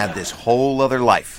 had this whole other life.